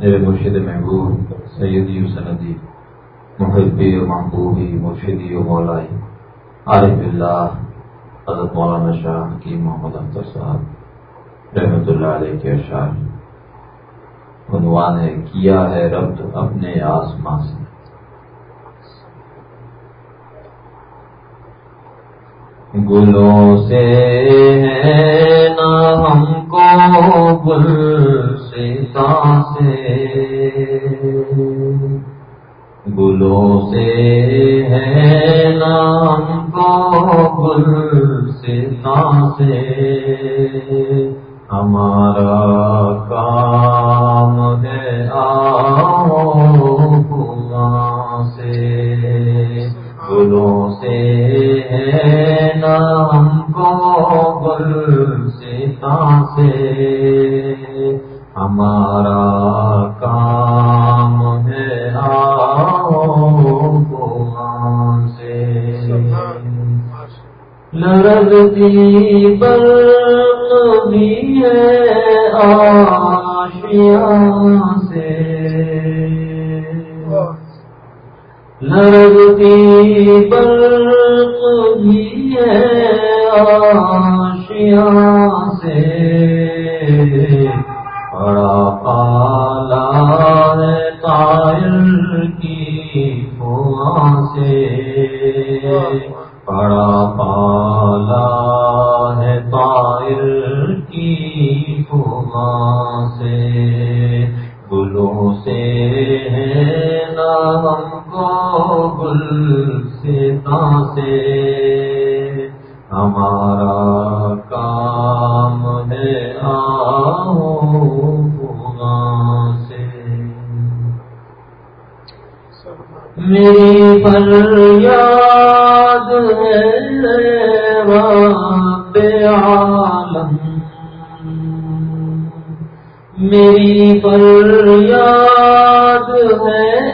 میرے مرشد محبوب، سیدی و سندی، محبی و محبوبی، مرشدی و مولائی، عارف اللہ حضرت مولانا شاہ کی محمد اختر صاحب رحمۃ اللہ علیہ کے اشعار۔ عنوان ہے، کیا ہے ربط اپنے آسمان سے؟ گلوں سے نہ ہم کو سے۔ گلوں سے ہے نام کو گل سے۔ ہمارا کام ہے آؤ سے۔ گلوں سے ہے نام کو گل سے ہمارا کام ہے سے۔ لڑتی پر بھی ہے آشیا سے۔ لڑتی پر میری پر یاد ہے رب عالم۔ میری پر یاد ہے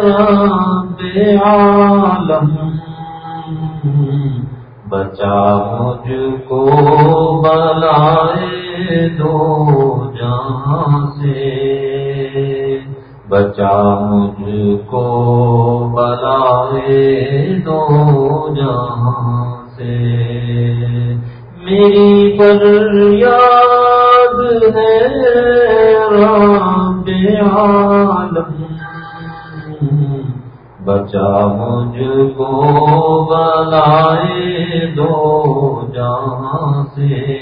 رب عالم۔ بچا مجھ کو بلائے دو جہاں سے۔ بچا مجھ کو بلائے دو جہاں سے۔ میری پر یاد ہے رام عالم بچا مجھ کو بلائے دو جہاں سے۔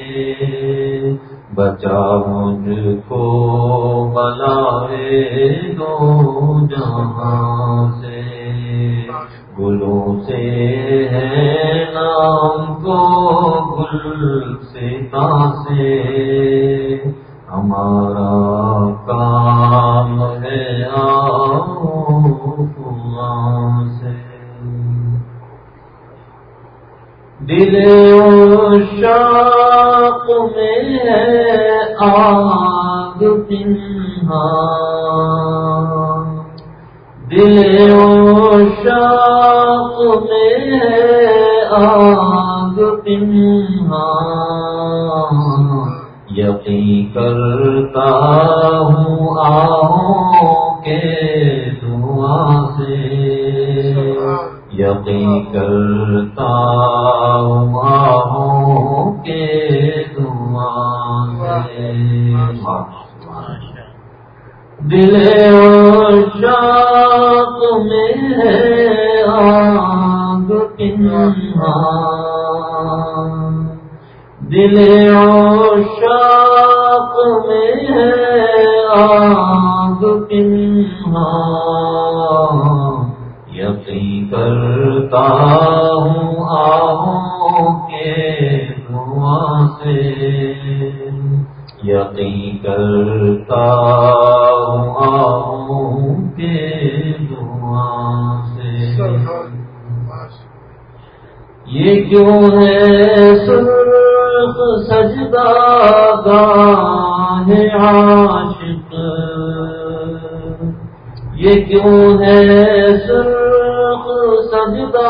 بچا مجھ کو بلائے دو جہاں سے۔ گلوں سے ہے نام کو گل سے سے ہمارا دل شاپ میں آگ پنہا دل شاپ میں آگ پنہا یقین کرتا ہوں آہوں کے دعا سے۔ یقین کرتا ہوں آہوں کے دعا سے۔ یہ کیوں ہے سر سجدہ گاہ عاشق؟ یہ کیوں ہے سرخ سجدہ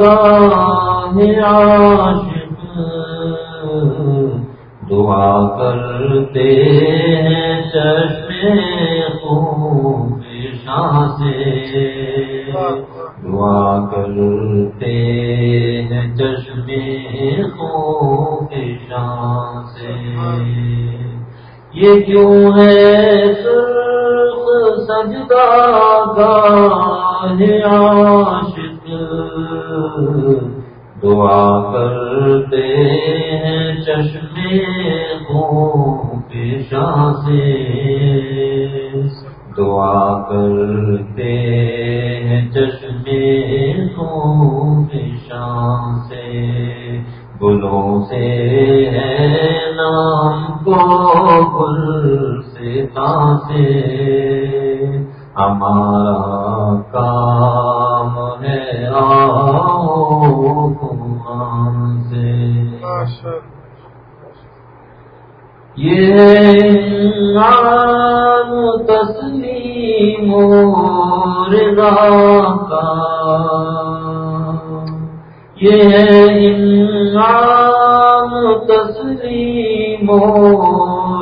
گاہ عاشق؟ دعا کرتے ہیں چشمے خوب شاہ سے دعا کرتے ہیں چشمے خوب شاہ سے یہ کیوں ہے سرخ سجدہ گاہ عاشق؟ دعا کرتے ہیں چشمے خون پیشہ سے دعا کرتے ہیں چشمے خون پیشہ سے گلوں سے ہے نام کو گل سے سے ہمارا کام ہے آؤ یہ نام تسلیم رضا کا یہ انعام تسلیم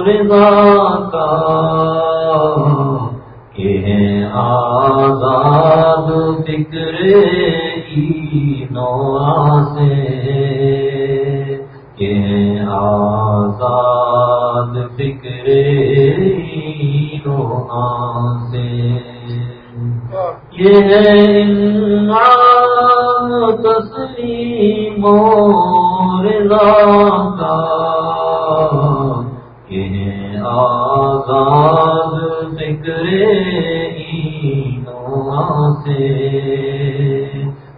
رضا کا کہ آزاد فکر کی نوا سے آزاد فکر نوا سے یہ تسلیم و رضا کا۔ کہ آزاد فکر سے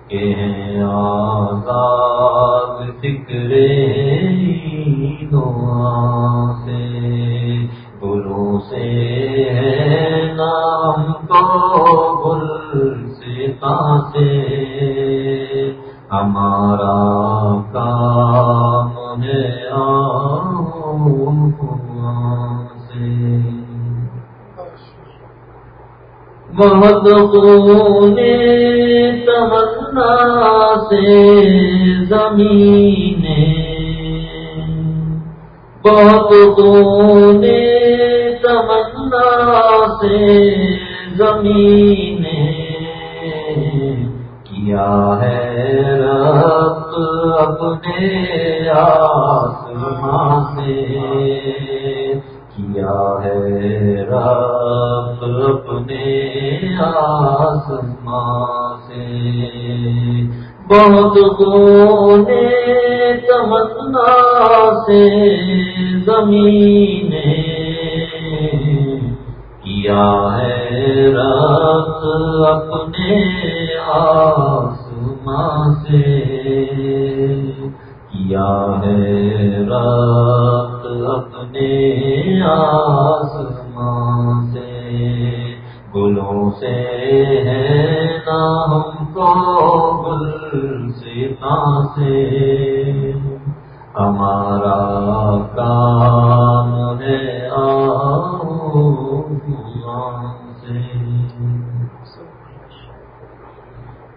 کہ آزاد فکر گل سے سے ہمارا کام ہے بہت خون تمنا سے زمین بہت خون تمنا سے زمین کیا ہے رب اپنے آسماں سے؟ کیا ہے رب اپنے آسماں سے؟ بہت کونے تمنا سے آسماں سے کیا ہے رات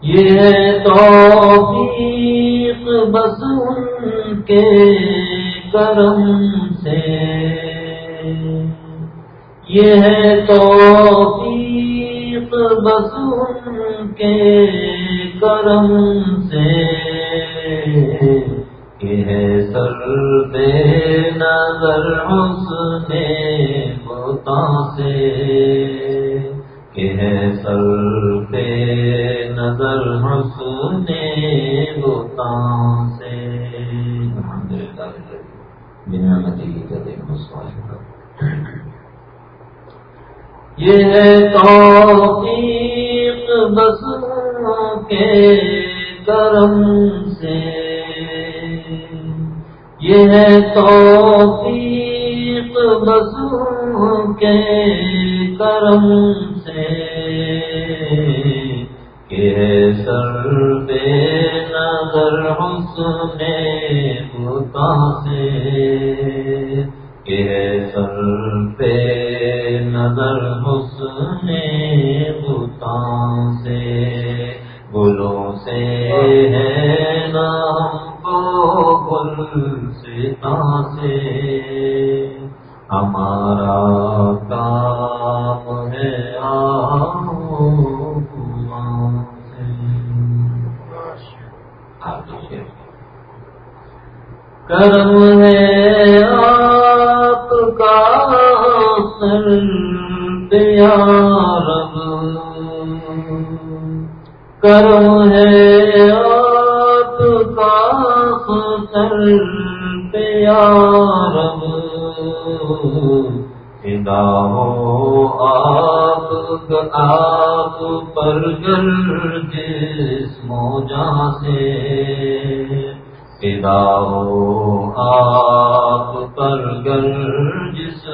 یہ توفیق بس ان کے کرم سے۔ یہ توفیق بس ان کے کرم سے۔ یہ سر دے نظر حسن بتا سے۔ کہ ہے سر پہ نظر حسن بتان سے۔ الحمد للہ بنا متی کدے یہ ہے توفیق بس کے کرم سے۔ یہ ہے توفیق بس کے کرم سے سر بے نظر حسن بتا سے سر پہ نظر حسن بتا سے گلوں سے ہے نام کو گل سے سے ہمارا کام ہے کرم ہے آپ کا سر رب۔ کرم ہے آپ کا رب فدا ہو آپ آپ پر گل جس موجا سے فدا ہو آپ پر گل جس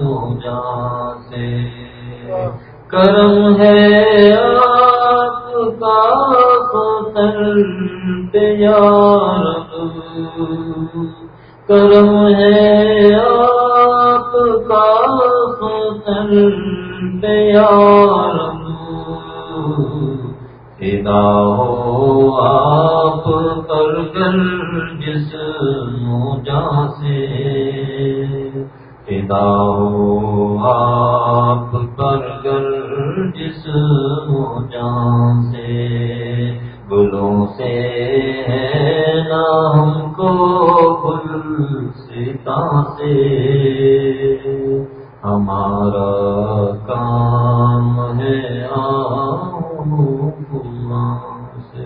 موجا سے کرم ہے آپ کا پیار کرم ہے آپ پیار پیدا ہو آپ پر گل جس موجا سے پیدا ہو آپ پر گل جس موجا سے گلوں سے نام کو گل سیتا سے۔ ہمارا کام ہے سے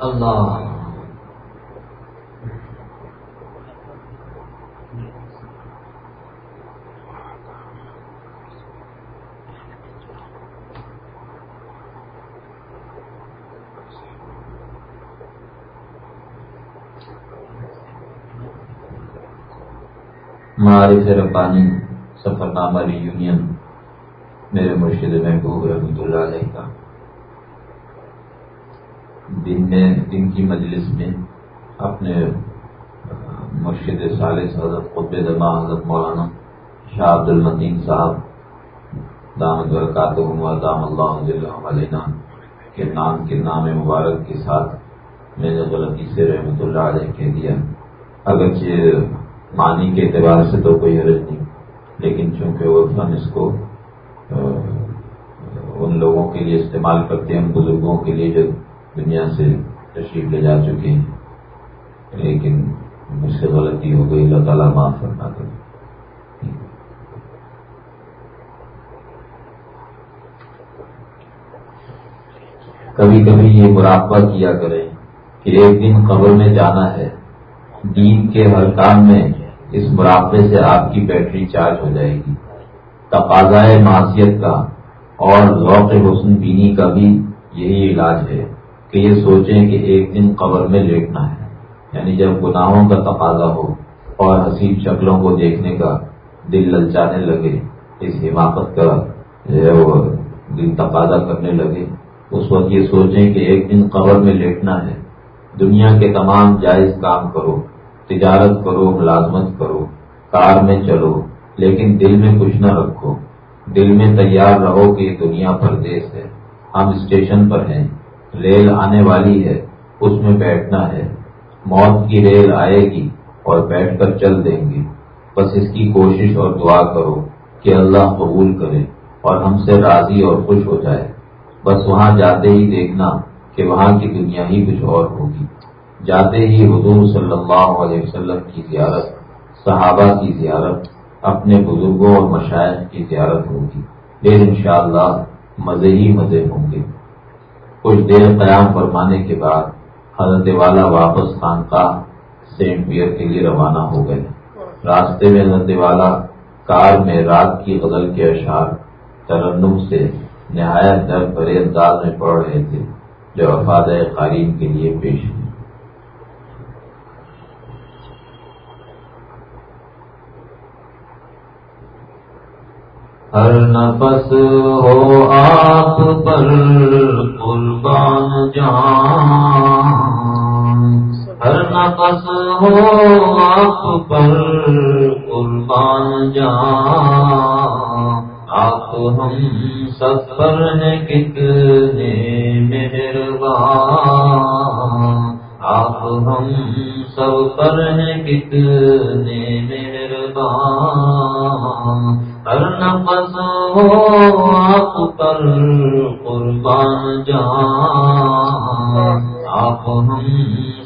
اللہ معارف ربانی سفر نامہ یونین میرے مرشد محبوب رحمۃ اللہ علیہ کا۔ دن میں دن کی مجلس میں اپنے مرشد صالح حضرت قطب دما حضرت مولانا شاہ عبد المدین صاحب دامد برکات دام اللہ علیہ کے نام کے نام مبارک کے ساتھ میں نے غلطی سے رحمۃ اللہ علیہ کہہ دیا۔ اگرچہ معنی کے اعتبار سے تو کوئی حرج نہیں۔ لیکن چونکہ وہ فن اس کو ان لوگوں کے لیے استعمال کرتے ہیں، ان بزرگوں کے لیے جو دنیا سے تشریف لے جا چکے ہیں، لیکن مجھ سے غلطی ہو گئی۔ اللہ تعالیٰ معاف کرنا کر کبھی کبھی یہ مراقبہ کیا کریں کہ ایک دن قبر میں جانا ہے۔ دین کے ہر کام میں اس مراقبے سے آپ کی بیٹری چارج ہو جائے گی۔ تقاضائے معاشیت کا اور ذوق حسن بینی کا بھی یہی علاج ہے کہ یہ سوچیں کہ ایک دن قبر میں لیٹنا ہے یعنی جب گناہوں کا تقاضا ہو اور حسین شکلوں کو دیکھنے کا دل للچانے لگے، اس حماقت کا جو ہے وہ دل تقاضا کرنے لگے۔ اس وقت یہ سوچیں کہ ایک دن قبر میں لیٹنا ہے۔ دنیا کے تمام جائز کام کرو، تجارت کرو، ملازمت کرو، کار میں چلو، لیکن دل میں کچھ نہ رکھو۔ دل میں تیار رہو کہ دنیا پردیش ہے۔ ہم اسٹیشن پر ہیں۔ ریل آنے والی ہے۔ اس میں بیٹھنا ہے۔ موت کی ریل آئے گی اور بیٹھ کر چل دیں گے۔ بس اس کی کوشش اور دعا کرو کہ اللہ قبول کرے اور ہم سے راضی اور خوش ہو جائے۔ بس وہاں جاتے ہی دیکھنا۔ کہ وہاں کی دنیا ہی کچھ اور ہوگی۔ جاتے ہی حضور صلی اللہ علیہ وسلم کی زیارت، صحابہ کی زیارت، اپنے بزرگوں اور مشاعر کی زیارت ہوگی۔ پھر انشاءاللہ مزے ہی مزے ہوں گے۔ کچھ دیر قیام فرمانے کے بعد حضرت والا واپس خانقاہ سینٹ پیئر کے لیے روانہ ہو گئے۔ راستے میں حضرت والا کار میں رات کی غزل کے اشعار ترنم سے نہایت در بھرے انداز میں پڑھ رہے تھے۔ جو افاد قارین کے لیے پیش ہیں۔ ہر نفس ہو آپ پر قربان جان۔ ہر نفس ہو آپ پر قربان جان۔ ہم سب پر ہیں کتنے مہربان۔ آپ ہم سب پر ہیں کتنے مہربان۔ ہر نفس ہو آپ پر قربان جان۔ آپ ہم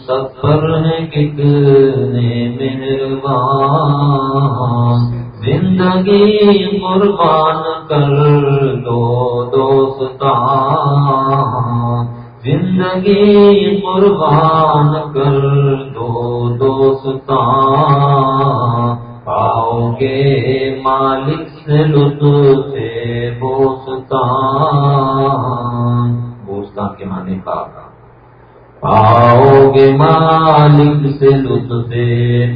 سب پر ہیں کتنے مہربان۔ زندگی قربان کر دو دوستان۔ زندگی قربان کر دو دوستان۔ پاؤ گے مالک سے لطف سے بوستان۔ بوستان کے معنی پاک پاؤ گے مالک سے لطف سے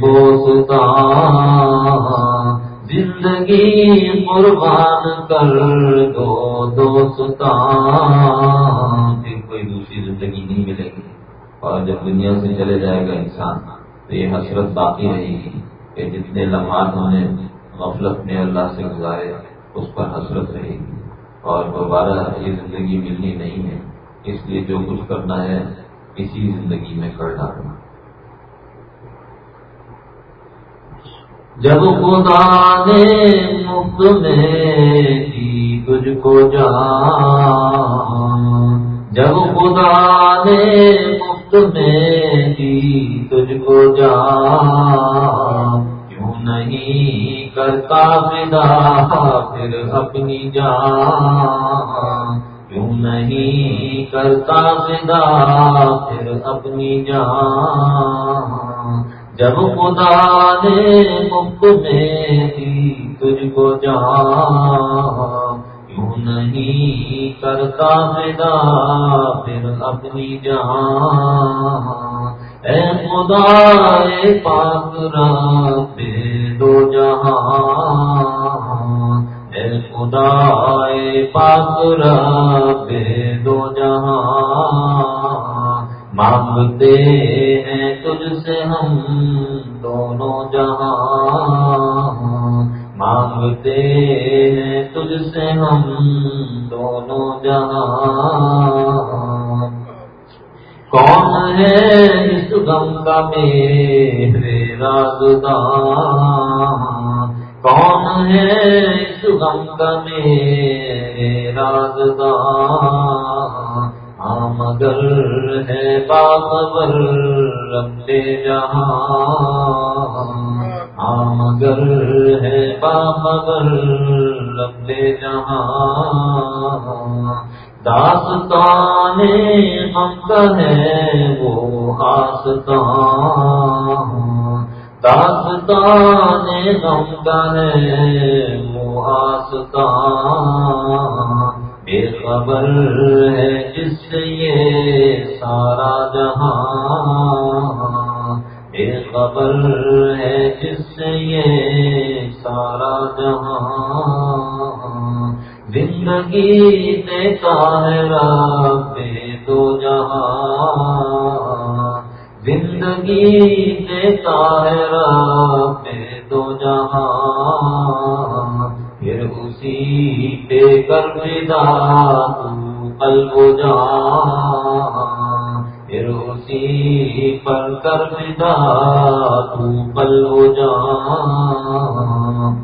بوستان۔ زندگی قربان کر دو دوستان پھر کوئی دوسری زندگی نہیں ملے گی۔ اور جب دنیا سے چلے جائے گا انسان، تو یہ حسرت باقی رہے گی کہ جتنے لمحات ہم نے غفلت میں اللہ سے گزارے، اس پر حسرت رہے گی۔ اور دوبارہ یہ زندگی ملنی نہیں ہے، اس لیے جو کچھ کرنا ہے، اسی زندگی میں کر ڈالنا۔ جب خدا نے مفت میں دی تجھ کو جان، جب خدا نے مفت میں دی تجھ کو جان، کیوں نہیں کرتا فدا پھر اپنی جان؟ کیوں نہیں کرتا فدا پھر اپنی جان؟ جب خدا نے مفت میں دی تجھ کو جان، کیوں نہیں کرتا فدا پھر اپنی جان؟ اے خدا، اے پاک رب، دو جہاں اے خدا، اے پاک رب، دو جہاں مانگتے ہیں تجھ سے ہم دونوں جہاں۔ مانگتے ہیں تجھ سے ہم دونوں جہاں۔ کون ہے اس غم کا میرے رازدان کون ہے اس غم کا میرے رازدان مگر ہے باخبر ربے جہاں ہاں مگر ہے باخبر ربے جہاں داستان ہم کا ہے وہ آستان۔ داستان ہم کا ہے وہ آستان۔ بے خبر ہے جس سے یہ سارا جہاں۔ بے خبر ہے جس سے یہ سارا جہاں۔ زندگی دیتا ہے رب دو جہاں۔ زندگی دیتا ہے رب دو جہاں۔ پھر اسی کر فدا قلب جان پھر اسی پر کر فدا تو قلب جان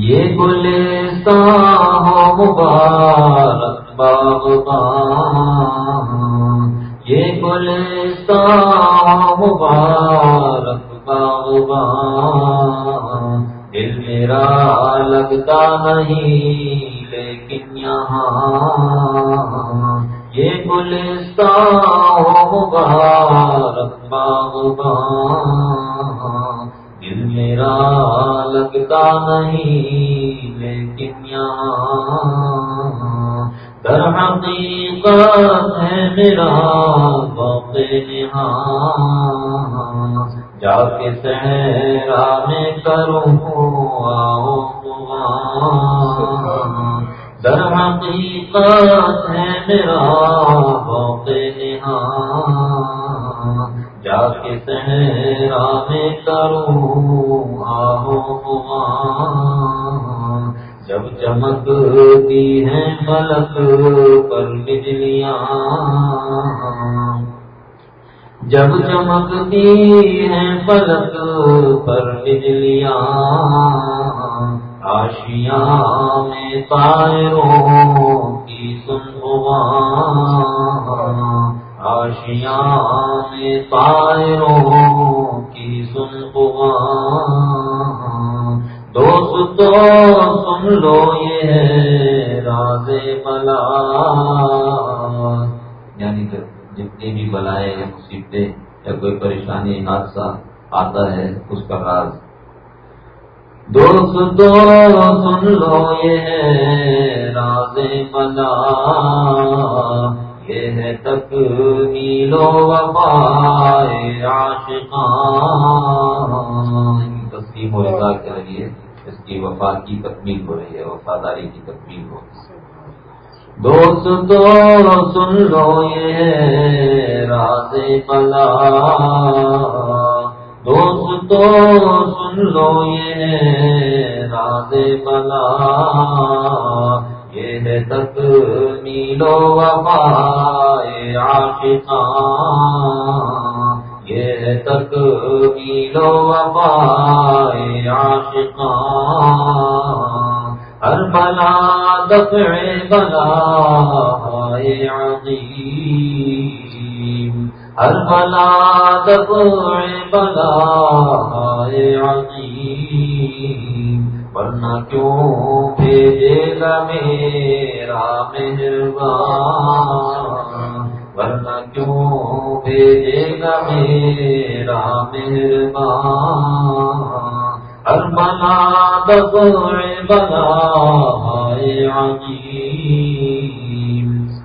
یہ گلستان ہو مبارک باغبان یہ گلستان ہو مبارک باغبان دل میرا لگتا نہیں، لیکن یہاں یہ گلستان ہو مبارک باغبان دل میرا لگتا نہیں، لیکن یہاں در حقیقت ہے میرا وقت نہاں۔ جا کے صحرا میں کروں در حقیقت ہے میرا وقت نہاں۔ جا کے صحرا میں کروں جب چمکتی ہیں فلک پر بجلیاں، آشیاں میں تائروں کی سنوا آشیاں میں تائروں کی سنوا دوست تو سن لو یہ راز بلا۔ یعنی کہ جتنی بھی بلائیں یا مصیبتیں یا کوئی پریشانی، حادثہ آتا ہے، اس کا راز۔ دوست تو سن لو، یہ راز بلا یہ ہے تک نیلو وفائے عاشقان۔ تسلیم و کر رہی ہے، اس کی وفا کی تکمیل ہو رہی ہے، وفاداری کی تکمیل ہو رہی ہے۔ دوست تو سن لو یہ راز بلا دوست تو سن لو یہ راز بلا یہ ہے تک میلو وفائے عاشقان یہ ہے تک میلو وفائے عاشقان ہر بلا دفع بلا عظیم ہر بلا دفع بلا عظیم ورنہ کیوں بھیجے گا میرا مہربان. ورنہ کیوں بھیجے گا میرا مہربان. ہر بلا دفع بلا عظیم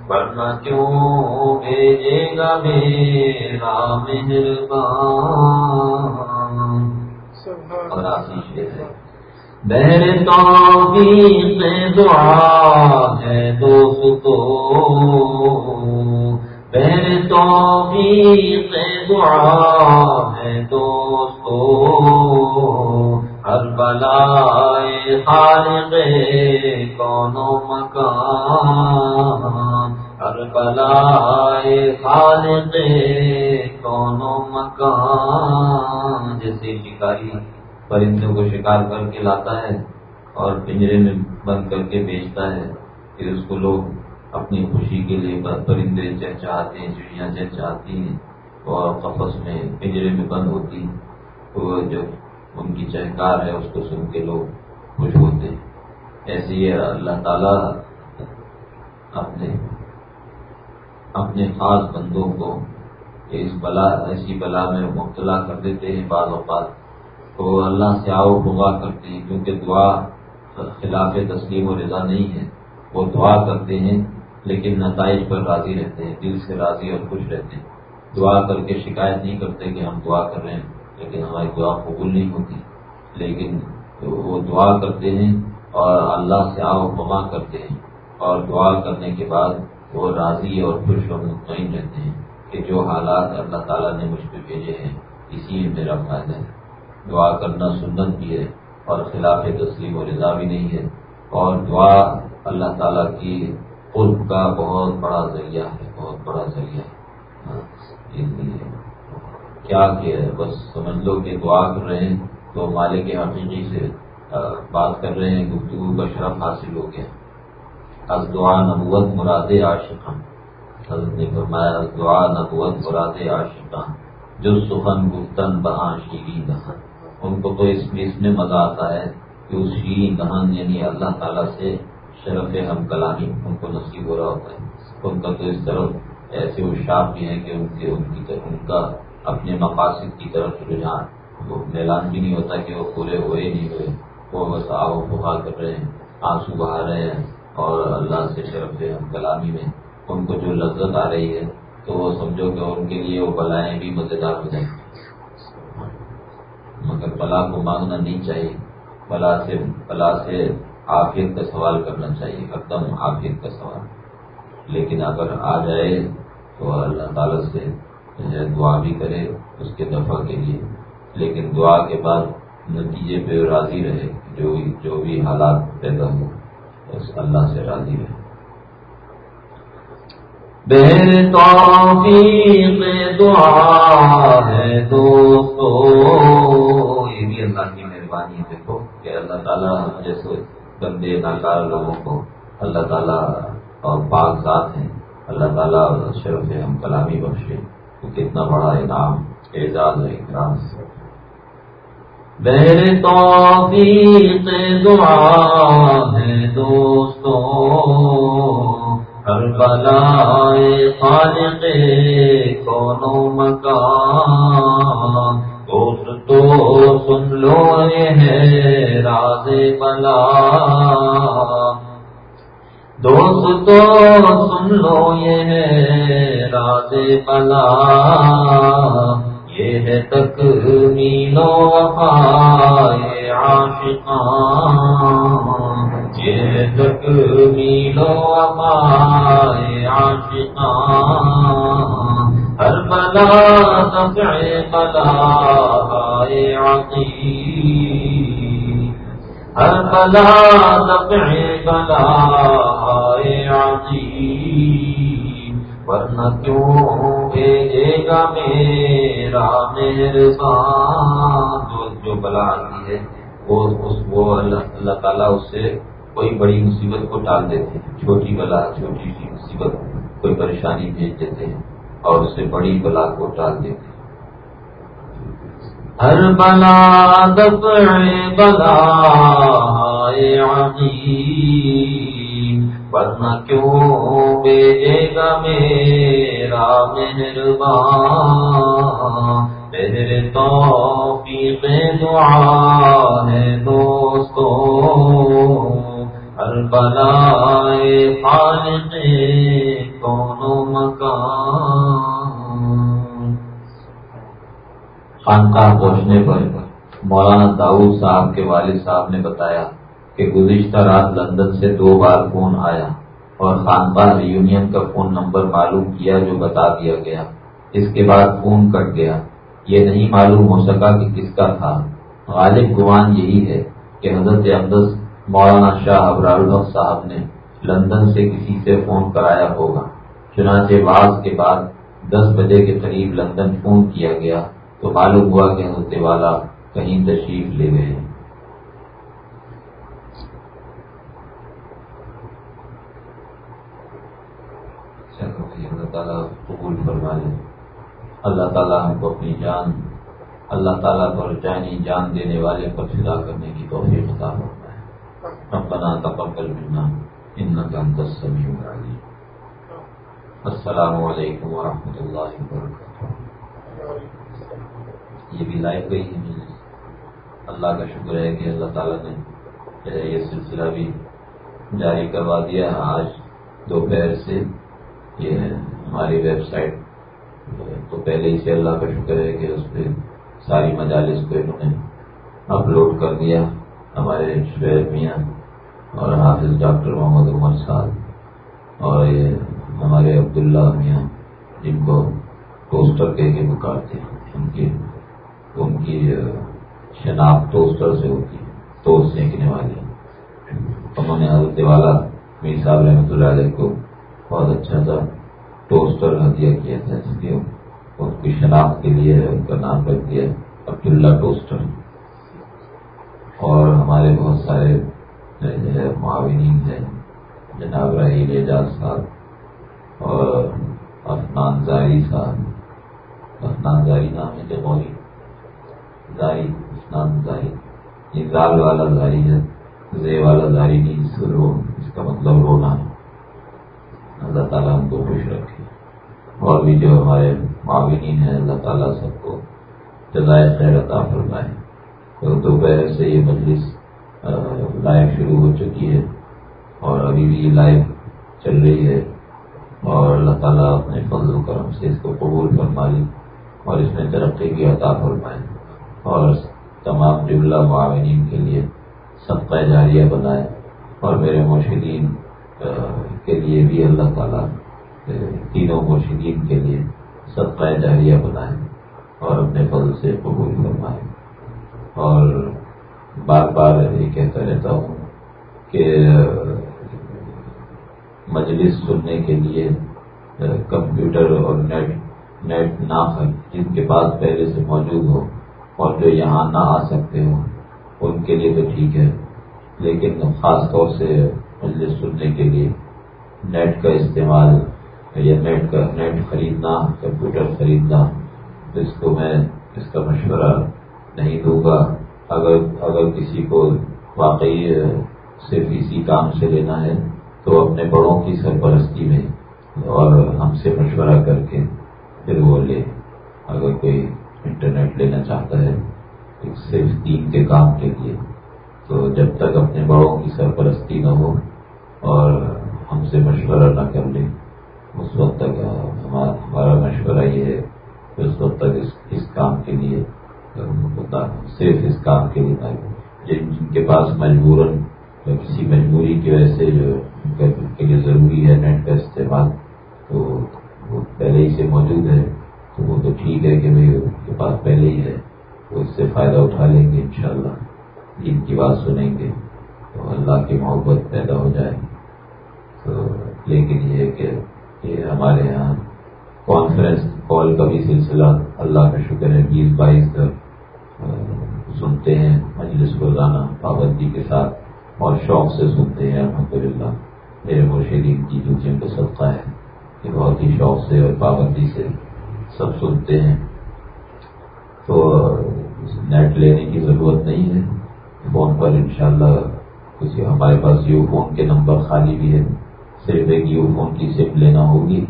ورنہ کیوں بھیجے گا میرا مہربان اور آشیش ہے بہر توفیق دعا ہے دوستو بہر توفیق دعا ہے دوستو۔ ہر بلائے خالق کون مکان ہر بلائے خالق کون مکان جیسے شکاری پرندوں کو شکار کر کے لاتا ہے اور پنجرے میں بند کر کے بیچتا ہے، پھر اس کو لوگ اپنی خوشی کے لیے پرندے چہچہاتے ہیں، چڑیاں چہچہاتی ہیں، اور قفس میں پنجرے میں بند ہوتی وہ جو ان کی چہکار ہے، اس کو سن کے لوگ خوش ہوتے ہیں۔ ایسے ہی اللہ تعالیٰ اپنے اپنے خاص بندوں کو اس بلا، ایسی بلا میں مبتلا کر دیتے ہیں بعض اوقات۔ تو اللہ سے آؤ، دعا کرتے ہیں، کیونکہ دعا خلاف تسلیم و رضا نہیں ہے۔ وہ دعا کرتے ہیں، لیکن نتائج پر راضی رہتے ہیں، دل سے راضی اور خوش رہتے ہیں۔ دعا کر کے شکایت نہیں کرتے کہ ہم دعا کر رہے ہیں۔ لیکن ہماری دعا قبول نہیں ہوتی۔ لیکن وہ دعا کرتے ہیں اور اللہ سے آؤ بما کرتے ہیں۔ اور دعا کرنے کے بعد وہ راضی اور خوش اور مطمئن رہتے ہیں کہ جو حالات اللہ تعالیٰ نے مجھ پہ بھیجے ہیں، اسی میں میرا فائدہ ہے۔ دعا کرنا سنت بھی ہے اور خلاف تسلیم و رضا بھی نہیں ہے۔ اور دعا اللہ تعالیٰ کی قرب کا بہت بڑا ذریعہ ہے، بہت بڑا ذریعہ ہے۔ ہاں، اس لیے کیا کیا ہے بس سمجھ لو کہ دعا کر رہے ہیں، تو مالک حقیقی سے بات کر رہے ہیں، گفتگو کا شرف حاصل ہو گیا۔ از دعا نبوت مراد عاشقان حضرت نے فرمایا، از دعا نبوت مراد عاشقان جو سخن، گفتن بہاں شیریں دہن ان کو تو اس میں اس میں مزہ آتا ہے کہ اس شیریں دہن یعنی اللہ تعالیٰ سے شرف ہم کلامی ان کو نصیب ہو رہا ہوتا ہے۔ ان کا تو اس طرف ایسے اشاف بھی ہیں کہ ان کے، ان کی ان کا اپنے مقاصد کی طرف رجحان۔ وہ اعلان بھی نہیں ہوتا کہ وہ پورے ہوئے نہیں ہوئے۔ وہ بس آو بخار کر رہے ہیں، آنسو بہا رہے ہیں اور اللہ سے شرف ہم کلامی میں۔ ان کو جو لذت آ رہی ہے تو وہ سمجھو کہ ان کے لیے وہ بلائیں بھی مزیدار ہو جائیں۔ مگر بلا کو مانگنا نہیں چاہیے۔ بلا سے بلا سے آفیت کا سوال کرنا چاہیے۔ ایک دم آفیت کا سوال۔ لیکن اگر آ جائے تو اللہ تعالیٰ سے دعا بھی کرے اس کے دفعہ کے لیے۔ لیکن دعا کے بعد نتیجے پہ راضی رہے جو جو بھی حالات پیدا ہو اس اللہ سے راضی رہے۔ بیر توفیق دعا ہے دوستو۔ یہ بھی اللہ کی مہربانی ہے۔ دیکھو کہ اللہ تعالیٰ جیسے گندے ناکار لوگوں کو اللہ تعالیٰ اور پاک ذات ہیں۔ اللہ تعالیٰ شرف ہم کلامی بخشے۔ کتنا بڑا انعام، اعزاز ہے اکرام سے۔ بیر توفیق دعا ہے دوستو ہر بلائے خالق کونو مکان۔ دوست تو سن لو، یہ ہے راز بلا۔ دوست سن لو یہ ہے راز بلا۔ یہ ہے تک میلو وفائے عاشقان یہ ہے تک میلو وفائے عاشقان ہر بلا دفع بلا ہر بلا دفع بلا آئے ورنہ کیوں بھیجے گا میرا مہربان جو جو بلا آتی ہے، وہ اس وہ اللہ تعالیٰ اس سے کوئی بڑی مصیبت کو ٹال دیتے ہیں۔ چھوٹی بلا، چھوٹی سی مصیبت کوئی پریشانی بھیج دیتے ہیں اور اس سے بڑی بلا کو ٹال دیتے ہیں۔ ہر بلا دفع بلا عظیم۔ ورنہ کیوں بھیجے گا میرا مہربان میرے توفیق دعا ہے دوستو ہر بلائے خالق کونو مکان خانقاہ پہنچنے پر مولانا داؤد صاحب کے والد صاحب نے بتایا کہ گزشتہ رات لندن سے دو بار فون آیا اور خانقاہ یونین کا فون نمبر معلوم کیا جو بتا دیا گیا۔ اس کے بعد فون کٹ گیا۔ یہ نہیں معلوم ہو سکا کہ کس کا تھا۔ غالب گمان یہی ہے کہ حضرت اقدس مولانا شاہ ابرار الحق صاحب نے لندن سے کسی سے فون کرایا ہوگا۔ چنانچہ بعض کے بعد دس بجے کے قریب لندن فون کیا گیا تو معلوم ہوا کہ حضرت والا کہیں تشریف لے گئے اللہ تعالیٰ قبول فرما لے اللہ تعالیٰ ہم کو اپنی جان، اللہ تعالیٰ پر جانی جان دینے والے پر فدا کرنے کی توفیق عطا فرمائے۔ ربنا تقبل منا انك انت السميع العليم السلام علیکم ورحمۃ اللہ وبرکاتہ۔ یہ بھی لائف گئی ہے اللہ کا شکر ہے کہ اللہ تعالیٰ نے یہ سلسلہ بھی جاری کروا دیا۔ آج دوپہر سے یہ ہماری ویب سائٹ تو پہلے ہی سے اللہ کا شکر ہے کہ اس پہ ساری مجالس کو انہوں نے اپلوڈ کر دیا ہمارے شعیب میاں اور حافظ ڈاکٹر محمد عمر صاحب اور یہ ہمارے عبداللہ میاں جن کو ٹوسٹر کہہ کے پکارتے ہیں، ان کی ان کی شناخت ٹوسٹر سے ہوتی ہے، ٹوسٹ سینکنے والے انہوں نے حضرت والا میر صاحب رحمۃ اللہ علیہ کو بہت اچھا سا ٹوسٹر ہدیہ کیا تھا اس اس کی شناخت کے لیے ان کا نام رکھ دیا۔ عبداللہ ٹوسٹر اور ہمارے بہت سارے جو ہے معاونین ہیں۔ جناب رحیل اعجاز صاحب اور افنان زاری صاحب۔ افنان زاری نام ہے جموری زاری افنان زاری یہ زال والا زاری ہے، زے والا زاری نہیں اس کا مطلب رونا ہے۔ اللہ تعالیٰ ہم کو خوش رکھے۔ اور بھی جو ہمارے معاونین ہیں، اللہ تعالیٰ سب کو جزائے خیر عطا فرمائے۔ تو دوپہر سے یہ مجلس لائیو شروع ہو چکی ہے اور ابھی بھی یہ لائیو چل رہی ہے۔ اور اللہ تعالیٰ اپنے فضل و کرم سے اس کو قبول فرما لی اور اس میں ترقی بھی عطا فرمائے۔ اور تمام جملہ معاونین کے لیے صدقہ جاریہ بنائے۔ اور میرے مرشدین کے لیے بھی اللہ تعالیٰ تینوں مرشدین کے لیے صدقہ جاریہ بنائے اور اپنے فضل سے قبول فرمائے اور بار بار یہ کہتا رہتا ہوں کہ مجلس سننے کے لیے کمپیوٹر اور نیٹ نیٹ نہ جن کے پاس پہلے سے موجود ہو اور جو یہاں نہ آ سکتے ہوں، ان کے لیے تو ٹھیک ہے۔ لیکن خاص طور سے مجلس سننے کے لیے نیٹ کا استعمال یا نیٹ کا نیٹ خریدنا کمپیوٹر خریدنا اس کو میں، اس کا مشورہ نہیں دوں گا۔ اگر اگر کسی کو واقعی صرف اسی کام سے لینا ہے، تو اپنے بڑوں کی سرپرستی میں اور ہم سے مشورہ کر کے پھر وہ لے۔ اگر کوئی انٹرنیٹ لینا چاہتا ہے صرف تین کے کام کے لیے، تو جب تک اپنے بڑوں کی سرپرستی نہ ہو اور ہم سے مشورہ نہ کر لے۔ اس وقت تک ہمارا مشورہ یہ ہے کہ اس وقت تک اس کام کے لیے صرف اس کام کے لیے نہ جن جن کے پاس مجبوراً کسی مجبوری کی وجہ سے جو کے لیے ضروری ہے نیٹ کا استعمال، تو وہ پہلے ہی سے موجود ہے، تو وہ تو ٹھیک ہے کہ بھائی ان کے پاس پہلے ہی ہے تو اس سے فائدہ اٹھا لیں گے انشاءاللہ۔ دین کی بات سنیں گے، تو اللہ کی محبت پیدا ہو جائے گی۔ تو لیکن یہ کہ یہ ہمارے یہاں کانفرنس کال کا بھی سلسلہ اللہ کا شکر ہے بیس بائیس تک سنتے ہیں، مجلس روزانہ پابندی کے ساتھ اور شوق سے سنتے ہیں الحمد للہ میرے مرشدین کی جو جن کا صدقہ ہے کہ بہت ہی شوق سے اور پابندی سے سب سنتے ہیں۔ تو نیٹ لینے کی ضرورت نہیں ہے۔ فون پر انشاءاللہ کچھ ہمارے پاس جیو فون کے نمبر خالی بھی ہے صرف ایک فون کی سم لینا ہوگی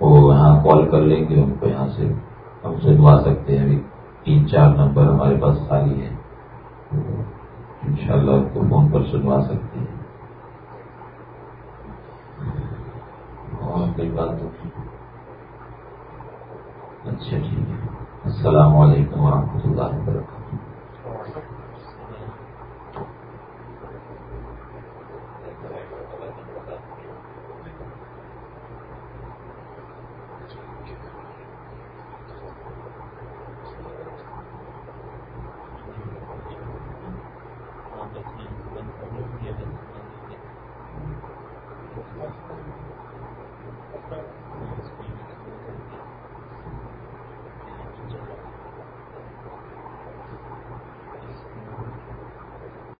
وہ یہاں کال کر لیں گے، ان کو یہاں سے ہم سنوا سکتے ہیں۔ ابھی تین چار نمبر ہمارے پاس خالی ہے ان شاء اللہ ان کو فون پر سنوا سکتے ہیں۔ اور کوئی بات تو اچھا ٹھیک ہے۔ السلام علیکم ورحمۃ اللہ وبرکاتہ۔